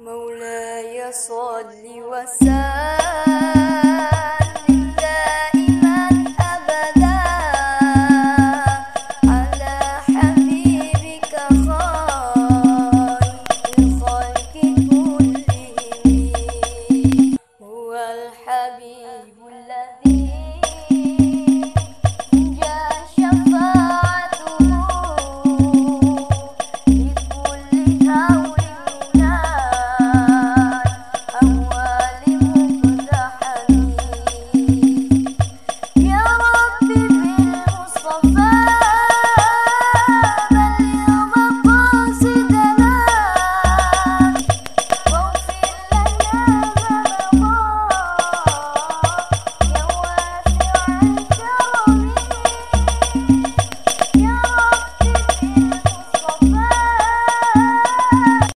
مولاي صل وسلم.